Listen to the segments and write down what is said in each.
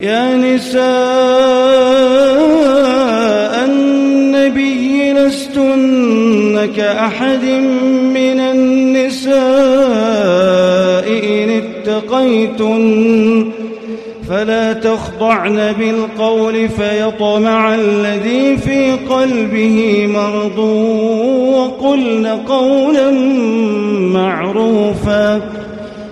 يا نساء النبي لستن كأحد من النساء إن اتقيتن فلا تخضعن بالقول فيطمع الذي في قلبه مرض وقلن قولا معروفا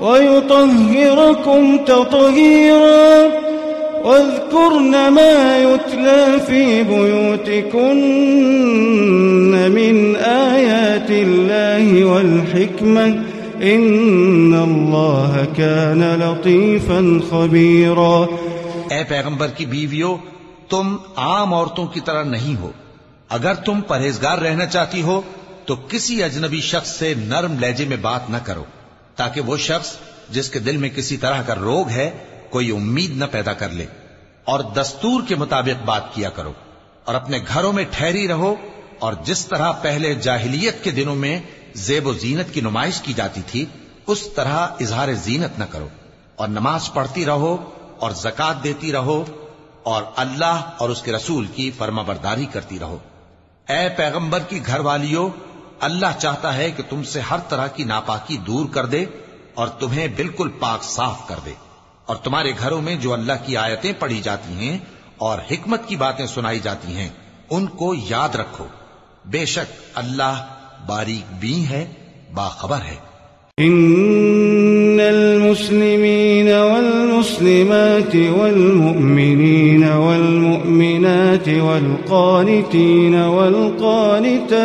ويطهركم تطهيرا واذكرن ما يتلى في بيوتكن من آيات الله والحكمة إن الله كان لطيفا خبيرا اے پیغمبر کی بیویوں، تم عام عورتوں کی طرح نہیں ہو۔ اگر تم پرہیزگار رہنا چاہتی ہو، تو کسی اجنبی شخص سے نرم لہجے میں بات نہ کرو۔ تاکہ وہ شخص جس کے دل میں کسی طرح کا روگ ہے، کوئی امید نہ پیدا کر لے۔ اور دستور کے مطابق بات کیا کرو۔ اور اپنے گھروں میں ٹھہری رہو۔ اور جس طرح پہلے جاہلیت کے دنوں میں زیب و زینت کی نمائش کی جاتی تھی، اس طرح اظہار زینت نہ کرو۔ اور نماز پڑھتی رہو اور زکات دیتی رہو۔ اور اللہ اور اس کے رسول کی فرما برداری کرتی رہو۔ اے پیغمبر کی گھر والیوں اللہ چاہتا ہے کہ تم سے ہر طرح کی ناپاکی دور کر دے اور تمہیں بالکل پاک صاف کر دے۔ اور تمہارے گھروں میں جو اللہ کی آیتیں پڑھی جاتی ہیں اور حکمت کی باتیں سنائی جاتی ہیں، ان کو یاد رکھو۔ بے شک اللہ باریک بھی ہے، باخبر ہے۔ إن المسلمين والمسلمات والمؤمنين والمؤمنات والقانتين والقانتات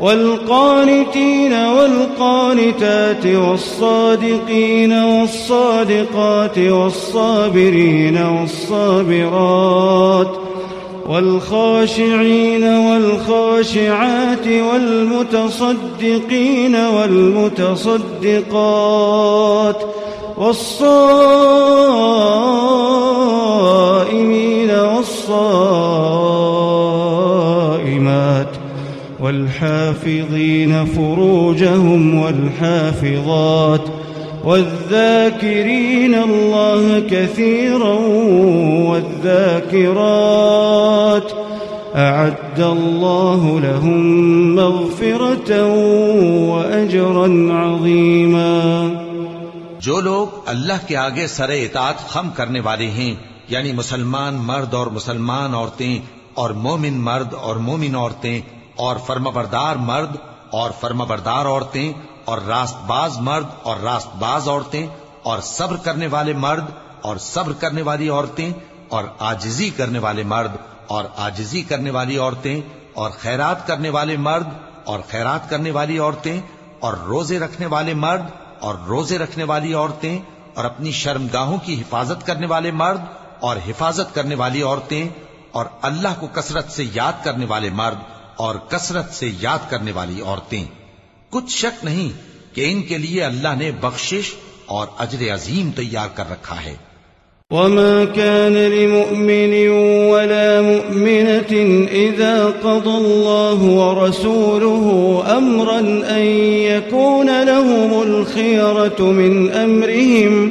والقانتين والقانتات والصادقين والصادقات والصابرين والصابرات والخاشعين والخاشعات والمتصدقين والمتصدقات والصائمين والصائمات والحافظين فروجهم والحافظات والذاكرين الله كثيرا والذاكرات أعد الله لهم مغفرة وأجرا عظيما جو لوگ اللہ کے آگے سر اطاعت خم کرنے والے ہیں یعنی مسلمان مرد اور مسلمان عورتیں اور مومن مرد اور مومن عورتیں اور فرما بردار مرد اور فرما بردار عورتیں اور راست باز مرد اور راست باز عورتیں اور صبر کرنے والے مرد اور صبر کرنے والی عورتیں اور آجزی کرنے والے مرد اور آجزی کرنے والی عورتیں اور خیرات کرنے والے مرد اور خیرات کرنے والی عورتیں اور روزے رکھنے والے مرد اور روزے رکھنے والی عورتیں اور اپنی شرمگاہوں کی حفاظت کرنے والے مرد اور حفاظت کرنے والی عورتیں اور اللہ کو کثرت سے یاد کرنے والے مرد اور کثرت سے یاد کرنے والی عورتیں۔ کچھ شک نہیں کہ ان کے لیے اللہ نے بخشش اور اجر عظیم تیار کر رکھا ہے۔ وما كان لمؤمن ولا مؤمنة إذا قضى الله ورسوله أمرا أن يكون لهم الخيرة من أمرهم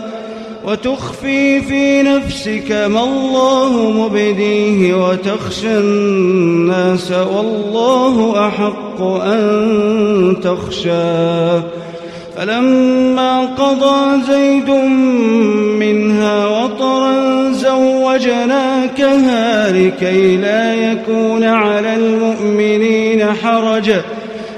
وتخفي في نفسك ما الله مبديه وتخشى الناس والله أحق أن تخشاه فلما قضى زيد منها وطرا زوجناكها لكي لا يكون على المؤمنين حرج.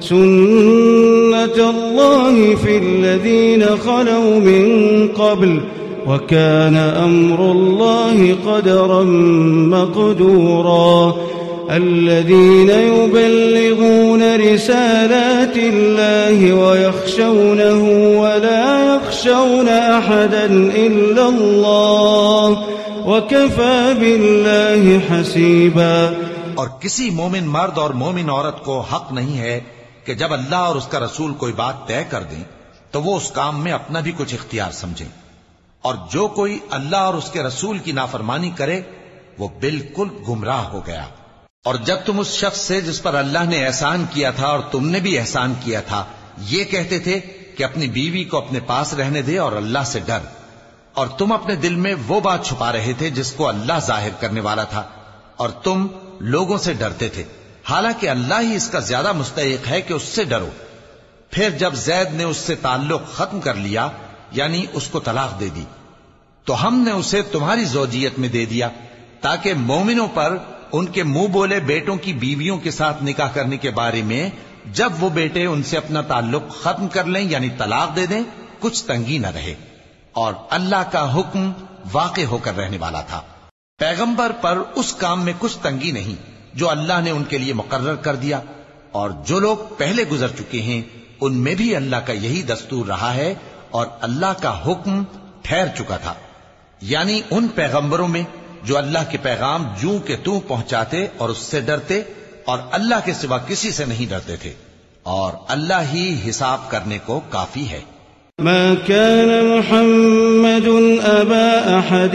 سنة الله في الذين خلوا من قبل، وكان أمر الله قدرا مقدورا. الذين يبلغون رسالات الله ويخشونه ولا يخشون أحدا إلا الله، وكفى بالله حسيبا. اور کسی مومن مرد اور مومن عورت کو حق نہیں ہے کہ جب اللہ اور اس کا رسول کوئی بات طے کر دیں، تو وہ اس کام میں اپنا بھی کچھ اختیار سمجھیں۔ اور جو کوئی اللہ اور اس کے رسول کی نافرمانی کرے، وہ بالکل گمراہ ہو گیا۔ اور جب تم اس شخص سے جس پر اللہ نے احسان کیا تھا اور تم نے بھی احسان کیا تھا، یہ کہتے تھے کہ اپنی بیوی کو اپنے پاس رہنے دے اور اللہ سے ڈر۔ اور تم اپنے دل میں وہ بات چھپا رہے تھے جس کو اللہ ظاہر کرنے والا تھا۔ اور تم لوگوں سے ڈرتے تھے۔ حالانکہ اللہ ہی اس کا زیادہ مستحق ہے کہ اس سے ڈرو۔ پھر جب زید نے اس سے تعلق ختم کر لیا یعنی اس کو طلاق دے دی، تو ہم نے اسے تمہاری زوجیت میں دے دیا، تاکہ مومنوں پر ان کے منہ بولے بیٹوں کی بیویوں کے ساتھ نکاح کرنے کے بارے میں جب وہ بیٹے ان سے اپنا تعلق ختم کر لیں یعنی طلاق دے دیں، کچھ تنگی نہ رہے۔ اور اللہ کا حکم واقع ہو کر رہنے والا تھا۔ پیغمبر پر اس کام میں کچھ تنگی نہیں۔ جو اللہ نے ان کے لیے مقرر کر دیا۔ اور جو لوگ پہلے گزر چکے ہیں، ان میں بھی اللہ کا یہی دستور رہا ہے اور اللہ کا حکم ٹھہر چکا تھا۔ یعنی ان پیغمبروں میں جو اللہ کے پیغام جوں کے تو پہنچاتے اور اس سے ڈرتے اور اللہ کے سوا کسی سے نہیں ڈرتے تھے۔ اور اللہ ہی حساب کرنے کو کافی ہے۔ ما كان محمد أبا أحد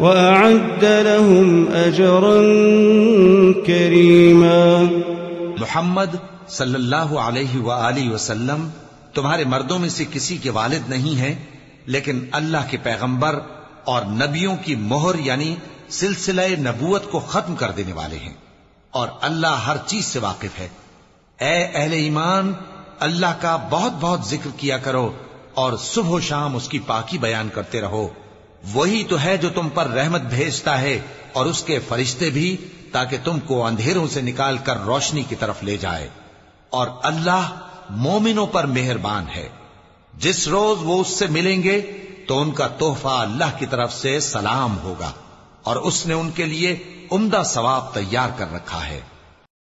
وأعد لهم أجرا كريما. محمد صلی اللہ علیہ وآلہ وسلم تمہارے مردوں میں سے کسی کے والد نہیں ہیں، لیکن اللہ کے پیغمبر اور نبیوں کی مہر یعنی سلسلہ نبوت کو ختم کر دینے والے ہیں اور اللہ ہر چیز سے واقف ہے۔ اے اہل ایمان، اللہ کا بہت بہت ذکر کیا کرو اور صبح و شام اس کی پاکی بیان کرتے رہو۔ وہی تو ہے جو تم پر رحمت بھیجتا ہے اور اس کے فرشتے بھی، تاکہ تم کو اندھیروں سے نکال کر روشنی کی طرف لے جائے۔ اور اللہ مومنوں پر مہربان ہے۔ جس روز وہ اس سے ملیں گے، تو ان کا تحفہ اللہ کی طرف سے سلام ہوگا اور اس نے ان کے لیے عمدہ ثواب تیار کر رکھا ہے۔